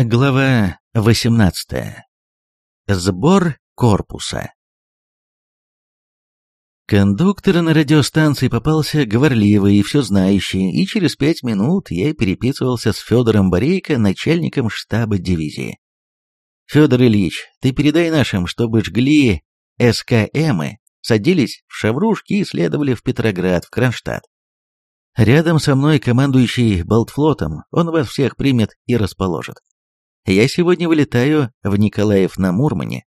Глава 18. Сбор корпуса. Кондуктор на радиостанции попался говорливый и все знающий, и через пять минут я переписывался с Федором Борейко, начальником штаба дивизии. «Федор Ильич, ты передай нашим, чтобы жгли СКМы, садились в шаврушки и следовали в Петроград, в Кронштадт. Рядом со мной командующий Балтфлотом, он вас всех примет и расположит. Я сегодня вылетаю в Николаев на Мурмане,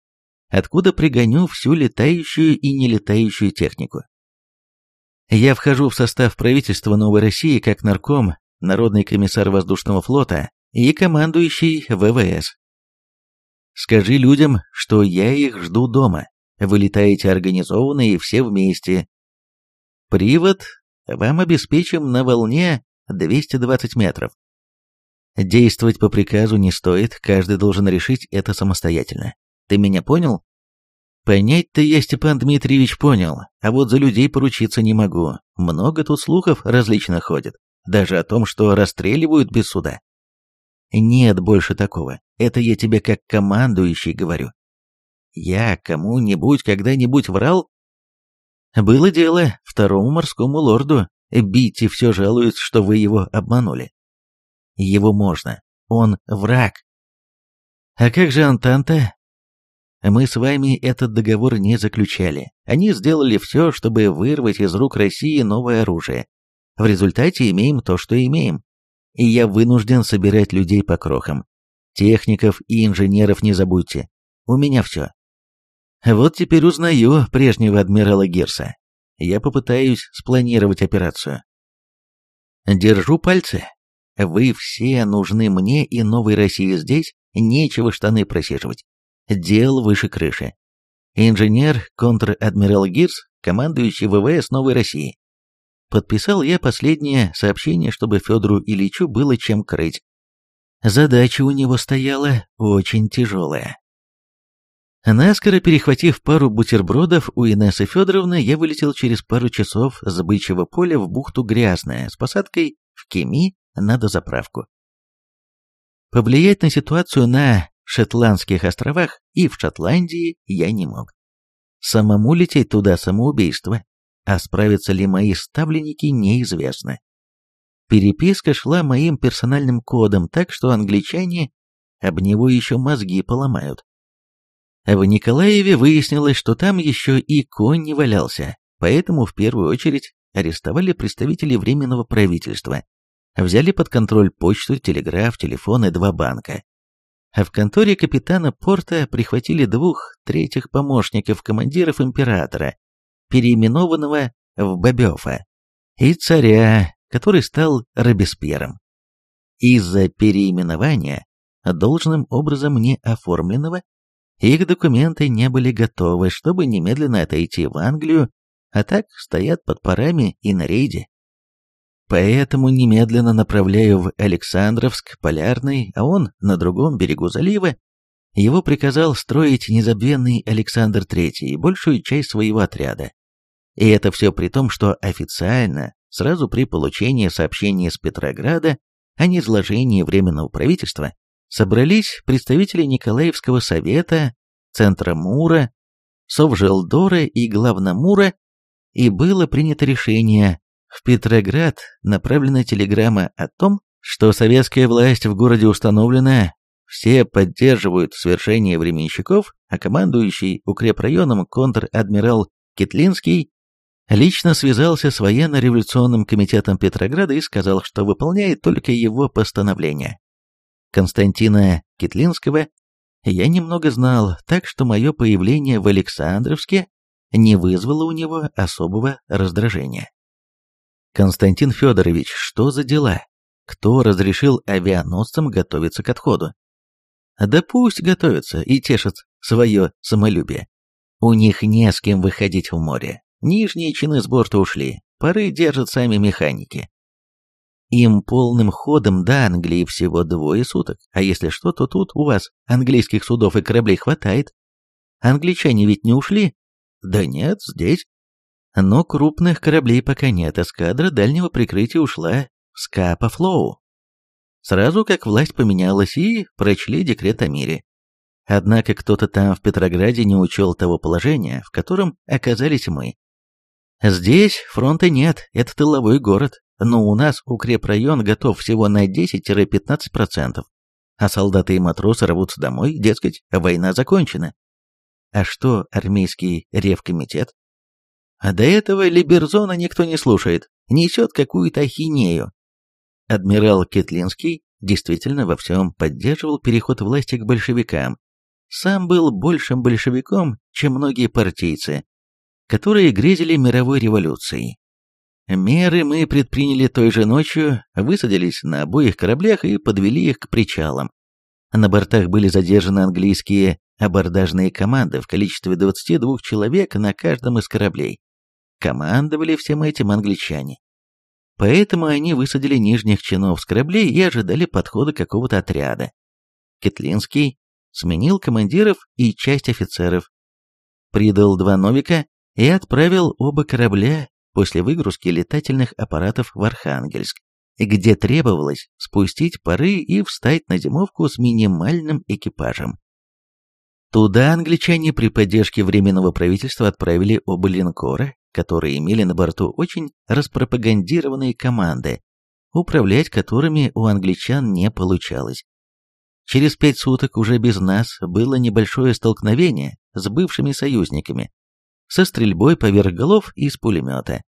откуда пригоню всю летающую и нелетающую технику. Я вхожу в состав правительства Новой России как нарком, народный комиссар воздушного флота и командующий ВВС. Скажи людям, что я их жду дома. Вы летаете организованно и все вместе. Привод вам обеспечим на волне 220 метров. Действовать по приказу не стоит, каждый должен решить это самостоятельно. Ты меня понял? Понять-то я, Степан Дмитриевич, понял, а вот за людей поручиться не могу. Много тут слухов различно ходит, даже о том, что расстреливают без суда. Нет больше такого, это я тебе как командующий говорю. Я кому-нибудь когда-нибудь врал? Было дело второму морскому лорду, Битти все жалуется, что вы его обманули. Его можно. Он враг. А как же Антанта? Мы с вами этот договор не заключали. Они сделали все, чтобы вырвать из рук России новое оружие. В результате имеем то, что имеем. И я вынужден собирать людей по крохам. Техников и инженеров не забудьте. У меня все. Вот теперь узнаю прежнего адмирала Гирса. Я попытаюсь спланировать операцию. Держу пальцы. Вы все нужны мне и новой России здесь, нечего штаны просиживать. Дел выше крыши. Инженер, контр-адмирал Гирс, командующий ВВС Новой России. Подписал я последнее сообщение, чтобы Федору Ильичу было чем крыть. Задача у него стояла очень тяжелая. Наскоро перехватив пару бутербродов у Инессы Федоровны, я вылетел через пару часов с бычьего поля в бухту Грязная с посадкой в Кеми на дозаправку. Повлиять на ситуацию на Шотландских островах и в Шотландии я не мог. Самому лететь туда самоубийство, а справятся ли мои ставленники неизвестно. Переписка шла моим персональным кодом, так что англичане об него еще мозги поломают. В Николаеве выяснилось, что там еще и конь не валялся, поэтому в первую очередь арестовали представителей Временного правительства, взяли под контроль почту, телеграф, телефон и два банка. А в конторе капитана порта прихватили двух третьих помощников командиров императора, переименованного в Бобёфа, и царя, который стал Робеспьером. Из-за переименования, должным образом не оформленного, их документы не были готовы, чтобы немедленно отойти в Англию, а так стоят под парами и на рейде. Поэтому немедленно направляю в Александровск Полярный, а он на другом берегу залива. Его приказал строить незабвенный Александр III и большую часть своего отряда. И это все при том, что официально, сразу при получении сообщения с Петрограда о низложении Временного правительства, собрались представители Николаевского совета, Центра Мура, Совжелдора и Главномура, и было принято решение в Петроград направлена телеграмма о том, что советская власть в городе установлена, все поддерживают свершение временщиков, а командующий укрепрайоном контр-адмирал Китлинский лично связался с военно-революционным комитетом Петрограда и сказал, что выполняет только его постановление. Константина Китлинского я немного знал, так что мое появление в Александровске не вызвало у него особого раздражения. Константин Федорович, что за дела? Кто разрешил авианосцам готовиться к отходу? Да пусть готовятся и тешат свое самолюбие. У них не с кем выходить в море. Нижние чины с борта ушли, пары держат сами механики. Им полным ходом до Англии всего двое суток, а если что, то тут у вас английских судов и кораблей хватает. Англичане ведь не ушли? Да нет, здесь. Но крупных кораблей пока нет, эскадра дальнего прикрытия ушла в Скапа-Флоу. Сразу как власть поменялась и прочли декрет о мире. Однако кто-то там в Петрограде не учел того положения, в котором оказались мы. Здесь фронта нет, это тыловой город, но у нас укрепрайон готов всего на 10-15%, а солдаты и матросы рвутся домой, дескать, война закончена. А что армейский ревкомитет? А до этого Либерзона никто не слушает, несет какую-то ахинею. Адмирал Кетлинский действительно во всем поддерживал переход власти к большевикам. Сам был большим большевиком, чем многие партийцы, которые грезили мировой революцией. Меры мы предприняли той же ночью, высадились на обоих кораблях и подвели их к причалам. На бортах были задержаны английские абордажные команды в количестве 22 человек на каждом из кораблей. Командовали всем этим англичане. Поэтому они высадили нижних чинов с кораблей и ожидали подхода какого-то отряда. Кетлинский сменил командиров и часть офицеров, придал два новика и отправил оба корабля после выгрузки летательных аппаратов в Архангельск, где требовалось спустить пары и встать на зимовку с минимальным экипажем. Туда англичане при поддержке Временного правительства отправили оба линкора, которые имели на борту очень распропагандированные команды, управлять которыми у англичан не получалось. Через пять суток уже без нас было небольшое столкновение с бывшими союзниками, со стрельбой поверх голов из пулемета.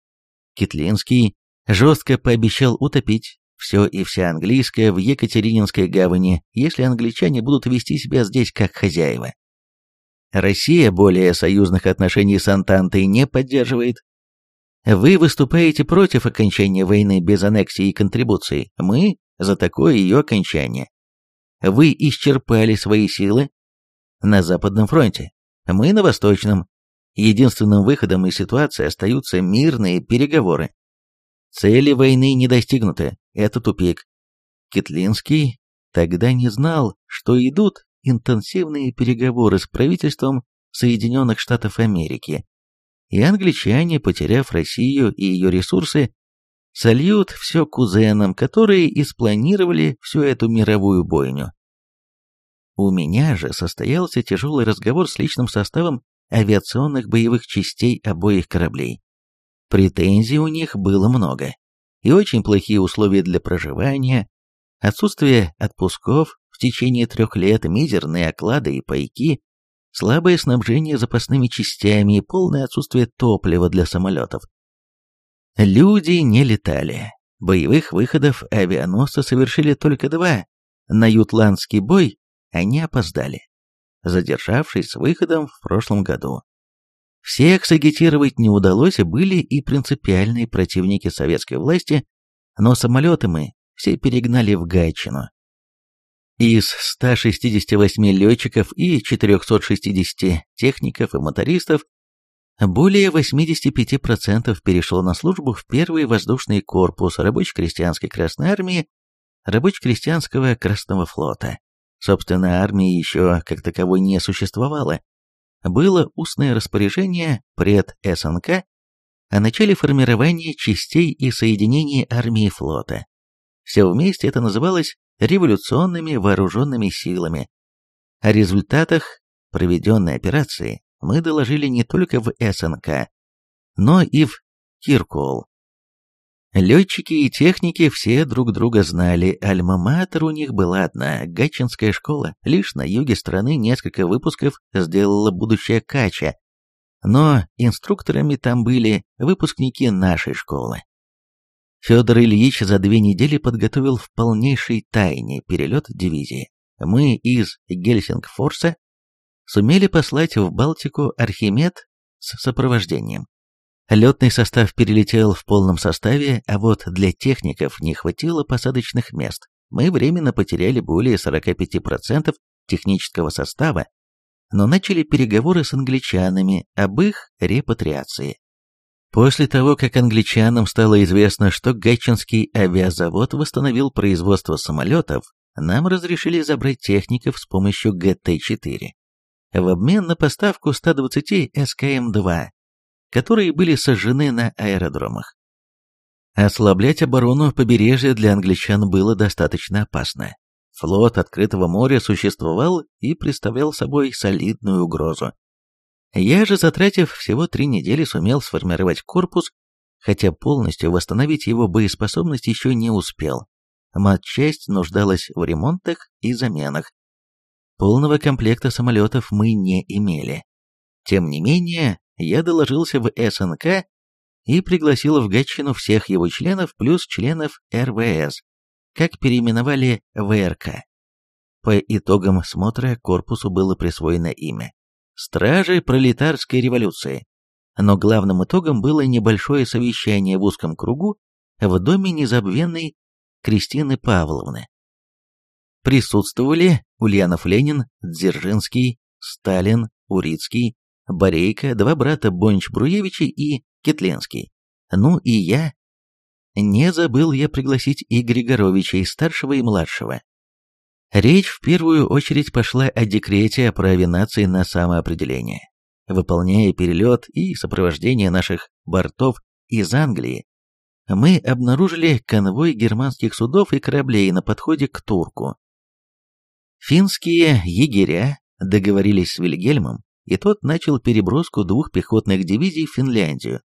Китлинский жестко пообещал утопить все и вся английское в Екатерининской гавани, если англичане будут вести себя здесь как хозяева. Россия более союзных отношений с Антантой не поддерживает. Вы выступаете против окончания войны без аннексии и контрибуций, мы за такое ее окончание. Вы исчерпали свои силы на Западном фронте, мы на Восточном, Единственным выходом из ситуации остаются мирные переговоры. Цели войны не достигнуты, это тупик. Китлинский тогда не знал, что идут интенсивные переговоры с правительством Соединенных Штатов Америки, и англичане, потеряв Россию и ее ресурсы, сольют все кузенам, которые и спланировали всю эту мировую бойню. У меня же состоялся тяжелый разговор с личным составом авиационных боевых частей обоих кораблей. Претензий у них было много. И очень плохие условия для проживания, отсутствие отпусков в течение трех лет, мизерные оклады и пайки, слабое снабжение запасными частями и полное отсутствие топлива для самолетов. Люди не летали. Боевых выходов авианосцы совершили только два. На Ютландский бой они опоздали задержавшись с выходом в прошлом году. Всех сагитировать не удалось, были и принципиальные противники советской власти, но самолеты мы все перегнали в Гайчину. Из 168 летчиков и 460 техников и мотористов более 85% перешло на службу в первый воздушный корпус рабоче-крестьянской Красной Армии, рабоче-крестьянского Красного флота. Собственно, армии еще как таковой не существовало. Было устное распоряжение пред СНК о начале формирования частей и соединений армии и флота. Все вместе это называлось революционными вооруженными силами. О результатах проведенной операции мы доложили не только в СНК, но и в Киркол. Летчики и техники все друг друга знали, альма-матер у них была одна, Гатчинская школа. Лишь на юге страны несколько выпусков сделала будущая Кача, но инструкторами там были выпускники нашей школы. Федор Ильич за две недели подготовил в полнейшей тайне перелет дивизии. Мы из Гельсингфорса сумели послать в Балтику Архимед с сопровождением. Летный состав перелетел в полном составе, а вот для техников не хватило посадочных мест. Мы временно потеряли более 45% технического состава, но начали переговоры с англичанами об их репатриации. После того, как англичанам стало известно, что Гатчинский авиазавод восстановил производство самолетов, нам разрешили забрать техников с помощью ГТ-4 в обмен на поставку 120 СКМ-2 которые были сожжены на аэродромах. Ослаблять оборону побережья для англичан было достаточно опасно. Флот открытого моря существовал и представлял собой солидную угрозу. Я же, затратив всего три недели, сумел сформировать корпус, хотя полностью восстановить его боеспособность еще не успел. Матчасть нуждалась в ремонтах и заменах. Полного комплекта самолетов мы не имели. Тем не менее, я доложился в СНК и пригласил в Гатчину всех его членов плюс членов РВС, как переименовали ВРК. По итогам смотра корпусу было присвоено имя «Стражи пролетарской революции», но главным итогом было небольшое совещание в узком кругу в доме незабвенной Кристины Павловны. Присутствовали Ульянов Ленин, Дзержинский, Сталин, Урицкий, Борейко, два брата Бонч-Бруевичи и Китленский. Ну и я. Не забыл я пригласить и Григоровичей, старшего и младшего. Речь в первую очередь пошла о декрете о праве нации на самоопределение. Выполняя перелет и сопровождение наших бортов из Англии, мы обнаружили конвой германских судов и кораблей на подходе к Турку. Финские егеря договорились с Вильгельмом, и тот начал переброску двух пехотных дивизий в Финляндию.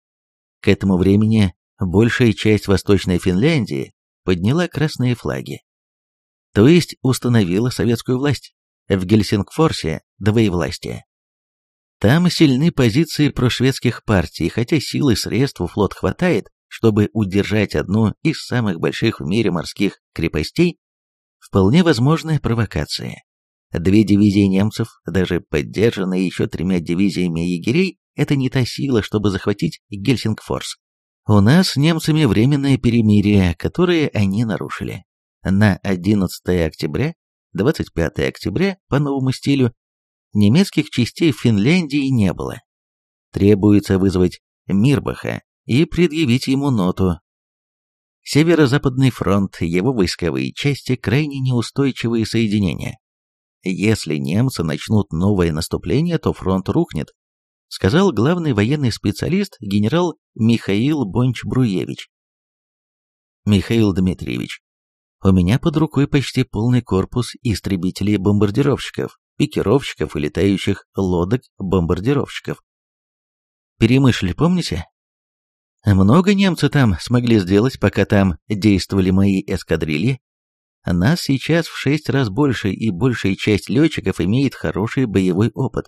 К этому времени большая часть Восточной Финляндии подняла красные флаги. То есть установила советскую власть. В Гельсингфорсе – двоевластие. Там сильны позиции прошведских партий, хотя силы и средств у флот хватает, чтобы удержать одну из самых больших в мире морских крепостей, вполне возможная провокация. Две дивизии немцев, даже поддержанные еще тремя дивизиями егерей, это не та сила, чтобы захватить Гельсингфорс. У нас с немцами временное перемирие, которое они нарушили. На 11 октября, 25 октября по новому стилю, немецких частей в Финляндии не было. Требуется вызвать Мирбаха и предъявить ему ноту. Северо-Западный фронт, его войсковые части крайне неустойчивые соединения. Если немцы начнут новое наступление, то фронт рухнет, сказал главный военный специалист генерал Михаил Бонч-Бруевич. Михаил Дмитриевич, у меня под рукой почти полный корпус истребителей-бомбардировщиков, пикировщиков и летающих лодок-бомбардировщиков. Перемышль, помните? Много немцы там смогли сделать, пока там действовали мои эскадрильи. Нас сейчас в шесть раз больше, и большая часть летчиков имеет хороший боевой опыт.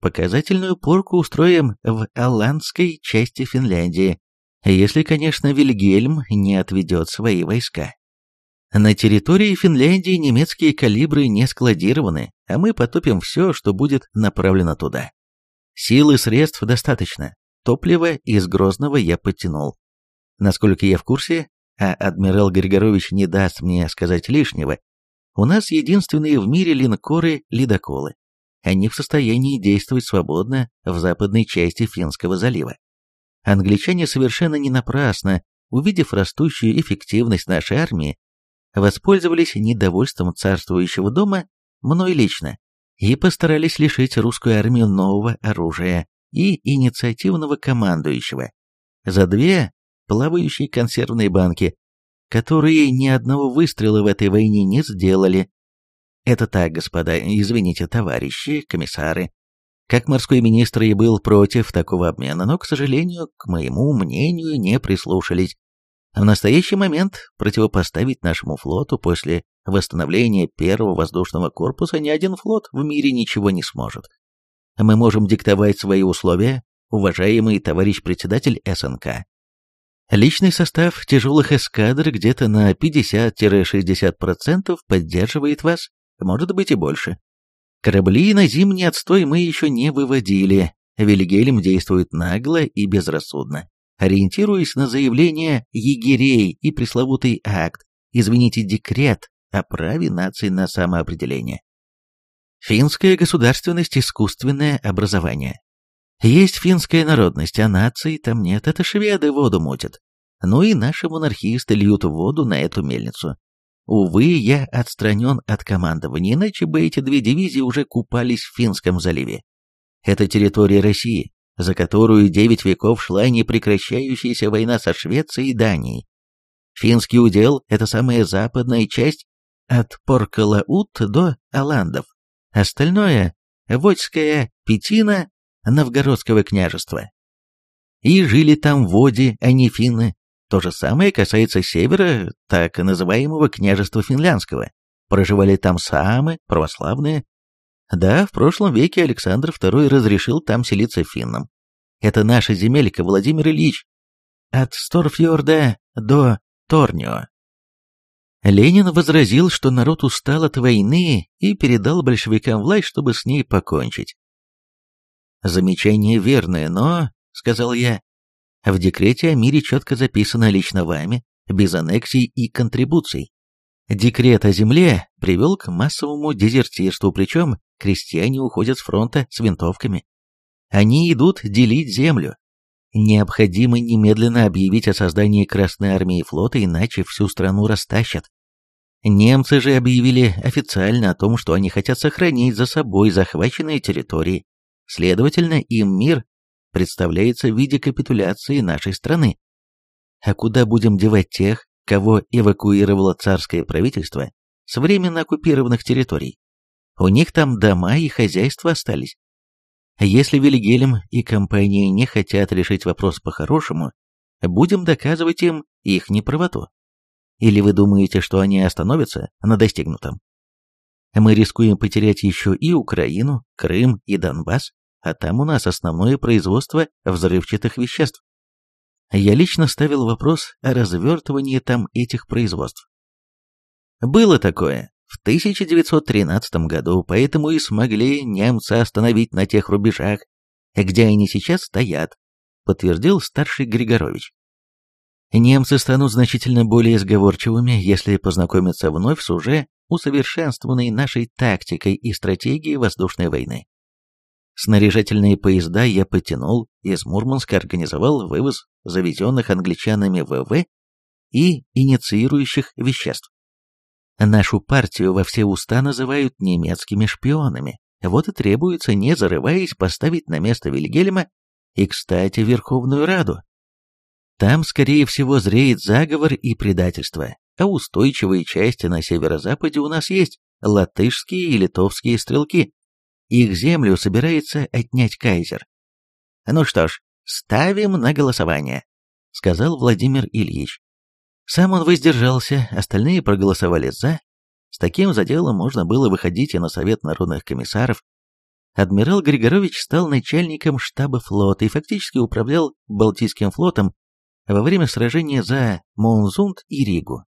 Показательную порку устроим в Аландской части Финляндии, если, конечно, Вильгельм не отведет свои войска. На территории Финляндии немецкие калибры не складированы, а мы потопим все, что будет направлено туда. Сил и средств достаточно, Топливо из Грозного я подтянул. Насколько я в курсе, а адмирал Григорович не даст мне сказать лишнего, у нас единственные в мире линкоры-ледоколы. Они в состоянии действовать свободно в западной части Финского залива. Англичане совершенно не напрасно, увидев растущую эффективность нашей армии, воспользовались недовольством царствующего дома, мной лично, и постарались лишить русскую армию нового оружия, и инициативного командующего за две плавающие консервные банки, которые ни одного выстрела в этой войне не сделали. Это так, господа, извините, товарищи, комиссары. Как морской министр и был против такого обмена, но, к сожалению, к моему мнению не прислушались. В настоящий момент противопоставить нашему флоту после восстановления первого воздушного корпуса ни один флот в мире ничего не сможет мы можем диктовать свои условия, уважаемый товарищ председатель СНК. Личный состав тяжелых эскадр где-то на 50-60% поддерживает вас, может быть и больше. Корабли на зимний отстой мы еще не выводили, Вильгельм действует нагло и безрассудно, ориентируясь на заявление егерей и пресловутый акт, извините, декрет о праве нации на самоопределение. Финская государственность – искусственное образование. Есть финская народность, а нации там нет, это шведы воду мутят. Ну и наши монархисты льют воду на эту мельницу. Увы, я отстранен от командования, иначе бы эти две дивизии уже купались в Финском заливе. Это территория России, за которую девять веков шла непрекращающаяся война со Швецией и Данией. Финский удел – это самая западная часть от Поркалаут до Аландов. Остальное – Водьская Петина Новгородского княжества. И жили там води, а не финны. То же самое касается севера, так называемого княжества финляндского. Проживали там самы, православные. Да, в прошлом веке Александр II разрешил там селиться финнам. Это наша земелька, Владимир Ильич. От Сторфьорда до Торнио. Ленин возразил, что народ устал от войны и передал большевикам власть, чтобы с ней покончить. «Замечание верное, но, — сказал я, — в декрете о мире четко записано лично вами, без аннексий и контрибуций. Декрет о земле привел к массовому дезертирству, причем крестьяне уходят с фронта с винтовками. Они идут делить землю. Необходимо немедленно объявить о создании Красной Армии и флота, иначе всю страну растащат. Немцы же объявили официально о том, что они хотят сохранить за собой захваченные территории. Следовательно, им мир представляется в виде капитуляции нашей страны. А куда будем девать тех, кого эвакуировало царское правительство с временно оккупированных территорий? У них там дома и хозяйства остались. Если Вильгельм и компания не хотят решить вопрос по-хорошему, будем доказывать им их неправоту. Или вы думаете, что они остановятся на достигнутом? Мы рискуем потерять еще и Украину, Крым и Донбасс, а там у нас основное производство взрывчатых веществ. Я лично ставил вопрос о развертывании там этих производств. Было такое в 1913 году, поэтому и смогли немцы остановить на тех рубежах, где они сейчас стоят, подтвердил старший Григорович. Немцы станут значительно более сговорчивыми, если познакомятся вновь с уже усовершенствованной нашей тактикой и стратегией воздушной войны. Снаряжательные поезда я подтянул, из Мурманска организовал вывоз завезенных англичанами ВВ и инициирующих веществ. Нашу партию во все уста называют немецкими шпионами, вот и требуется, не зарываясь, поставить на место Вильгельма и, кстати, Верховную Раду. Там, скорее всего, зреет заговор и предательство, а устойчивые части на северо-западе у нас есть, латышские и литовские стрелки. Их землю собирается отнять кайзер. Ну что ж, ставим на голосование, сказал Владимир Ильич. Сам он воздержался, остальные проголосовали «за». С таким заделом можно было выходить и на Совет народных комиссаров. Адмирал Григорович стал начальником штаба флота и фактически управлял Балтийским флотом во время сражения за Моунзунд и Ригу.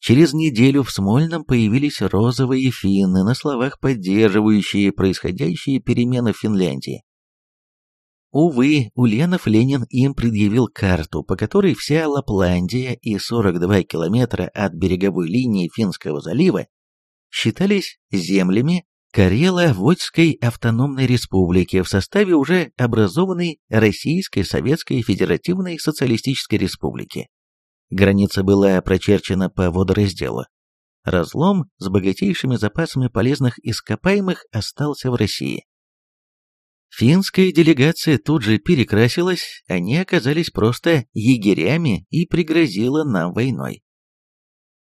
Через неделю в Смольном появились розовые финны, на словах поддерживающие происходящие перемены в Финляндии. Увы, Ульянов Ленин им предъявил карту, по которой вся Лапландия и 42 километра от береговой линии Финского залива считались землями Карело-Водской автономной республики в составе уже образованной Российской Советской Федеративной Социалистической Республики. Граница была прочерчена по водоразделу. Разлом с богатейшими запасами полезных ископаемых остался в России. Финская делегация тут же перекрасилась, они оказались просто егерями и пригрозила нам войной.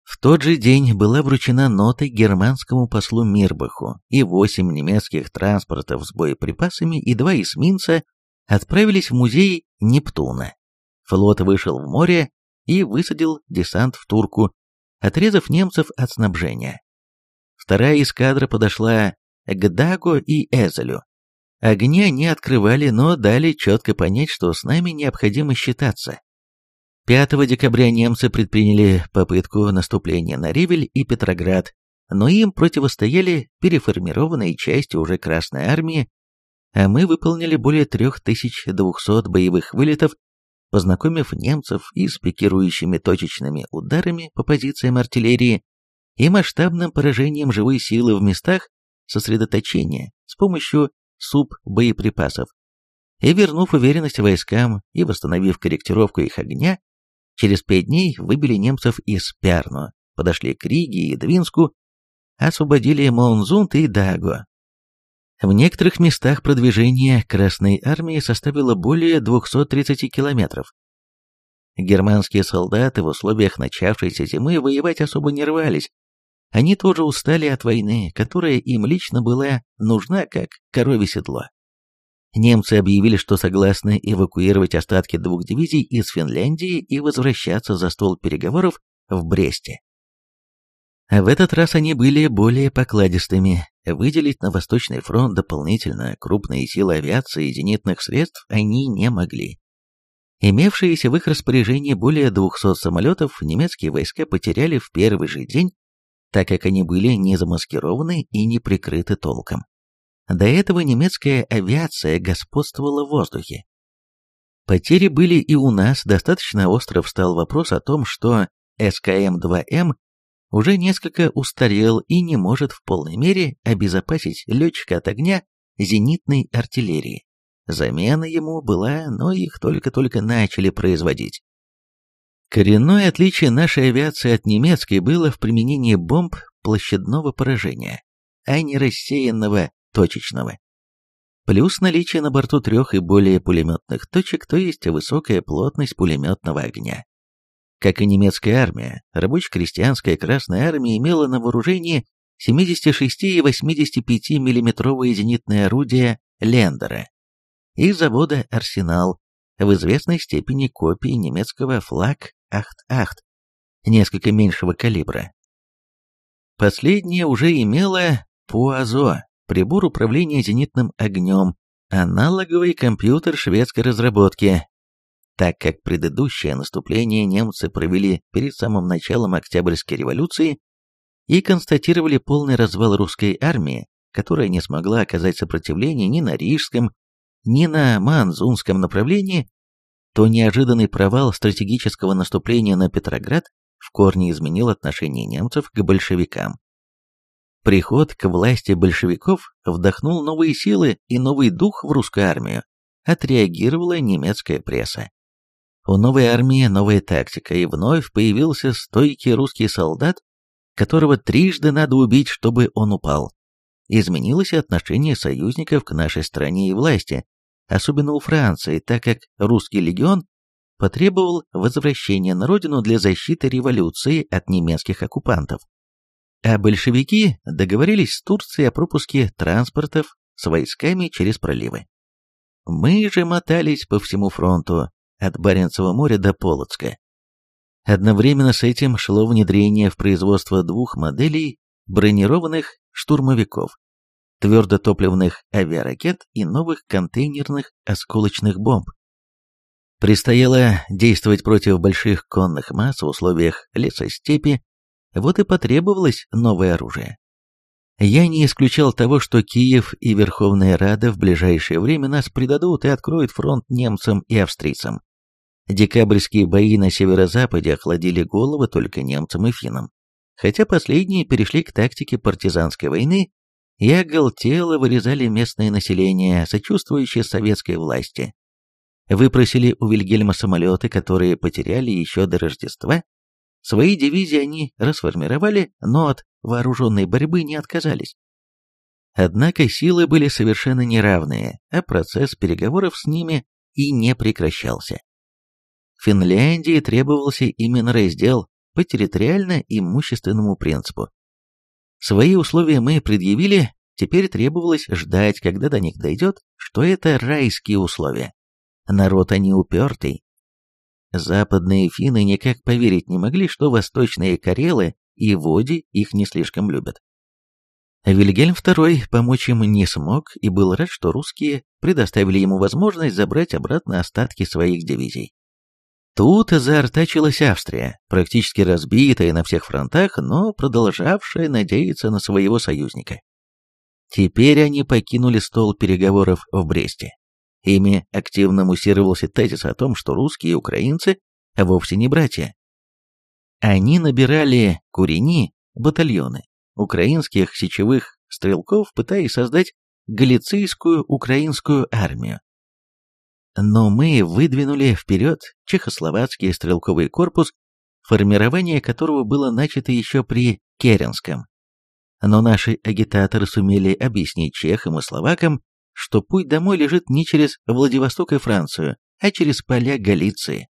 В тот же день была вручена нота германскому послу Мирбаху, и восемь немецких транспортов с боеприпасами и два эсминца отправились в музей Нептуна. Флот вышел в море и высадил десант в Турку, отрезав немцев от снабжения. Вторая эскадра подошла к Даго и Эзелю, Огня не открывали, но дали четко понять, что с нами необходимо считаться. 5 декабря немцы предприняли попытку наступления на Ревель и Петроград, но им противостояли переформированные части уже Красной Армии, а мы выполнили более 3200 боевых вылетов, познакомив немцев и с пикирующими точечными ударами по позициям артиллерии и масштабным поражением живой силы в местах сосредоточения с помощью суп боеприпасов. И вернув уверенность войскам и восстановив корректировку их огня, через пять дней выбили немцев из Пярну, подошли к Риге и Двинску, освободили Монзунт и Даго. В некоторых местах продвижение Красной Армии составило более 230 километров. Германские солдаты в условиях начавшейся зимы воевать особо не рвались. Они тоже устали от войны, которая им лично была нужна как коровье седло. Немцы объявили, что согласны эвакуировать остатки двух дивизий из Финляндии и возвращаться за стол переговоров в Бресте. А в этот раз они были более покладистыми. Выделить на Восточный фронт дополнительно крупные силы авиации и зенитных средств они не могли. Имевшиеся в их распоряжении более 200 самолетов немецкие войска потеряли в первый же день, так как они были не замаскированы и не прикрыты толком. До этого немецкая авиация господствовала в воздухе. Потери были и у нас, достаточно остро встал вопрос о том, что СКМ-2М уже несколько устарел и не может в полной мере обезопасить летчика от огня зенитной артиллерии. Замена ему была, но их только-только начали производить. Коренное отличие нашей авиации от немецкой было в применении бомб площадного поражения, а не рассеянного точечного. Плюс наличие на борту трех и более пулеметных точек, то есть высокая плотность пулеметного огня. Как и немецкая армия, рабоче-крестьянская Красная Армия имела на вооружении 76 и 85 миллиметровые зенитные орудия Лендера и завода «Арсенал», в известной степени копии немецкого флаг «Ахт-Ахт», несколько меньшего калибра. Последнее уже имело ПУАЗО, прибор управления зенитным огнем, аналоговый компьютер шведской разработки, так как предыдущее наступление немцы провели перед самым началом Октябрьской революции и констатировали полный развал русской армии, которая не смогла оказать сопротивление ни на Рижском, ни на Манзунском направлении, то неожиданный провал стратегического наступления на Петроград в корне изменил отношение немцев к большевикам. Приход к власти большевиков вдохнул новые силы и новый дух в русскую армию, отреагировала немецкая пресса. У новой армии новая тактика, и вновь появился стойкий русский солдат, которого трижды надо убить, чтобы он упал. Изменилось и отношение союзников к нашей стране и власти, особенно у Франции, так как русский легион потребовал возвращения на родину для защиты революции от немецких оккупантов. А большевики договорились с Турцией о пропуске транспортов с войсками через проливы. Мы же мотались по всему фронту, от Баренцева моря до Полоцка. Одновременно с этим шло внедрение в производство двух моделей бронированных штурмовиков, твердотопливных авиаракет и новых контейнерных осколочных бомб. Предстояло действовать против больших конных масс в условиях лесостепи, вот и потребовалось новое оружие. Я не исключал того, что Киев и Верховная Рада в ближайшее время нас предадут и откроют фронт немцам и австрийцам. Декабрьские бои на северо-западе охладили головы только немцам и финнам, хотя последние перешли к тактике партизанской войны и оголтело вырезали местное население, сочувствующее советской власти. Выпросили у Вильгельма самолеты, которые потеряли еще до Рождества. Свои дивизии они расформировали, но от вооруженной борьбы не отказались. Однако силы были совершенно неравные, а процесс переговоров с ними и не прекращался. Финляндии требовался именно раздел по территориально-имущественному принципу. Свои условия мы предъявили, теперь требовалось ждать, когда до них дойдет, что это райские условия. Народ они упертый. Западные финны никак поверить не могли, что восточные карелы и води их не слишком любят. Вильгельм II помочь им не смог и был рад, что русские предоставили ему возможность забрать обратно остатки своих дивизий. Тут заортачилась Австрия, практически разбитая на всех фронтах, но продолжавшая надеяться на своего союзника. Теперь они покинули стол переговоров в Бресте. Ими активно муссировался тезис о том, что русские и украинцы вовсе не братья. Они набирали курени, батальоны, украинских сечевых стрелков, пытаясь создать галицийскую украинскую армию, но мы выдвинули вперед чехословацкий стрелковый корпус, формирование которого было начато еще при Керенском. Но наши агитаторы сумели объяснить чехам и словакам, что путь домой лежит не через Владивосток и Францию, а через поля Галиции.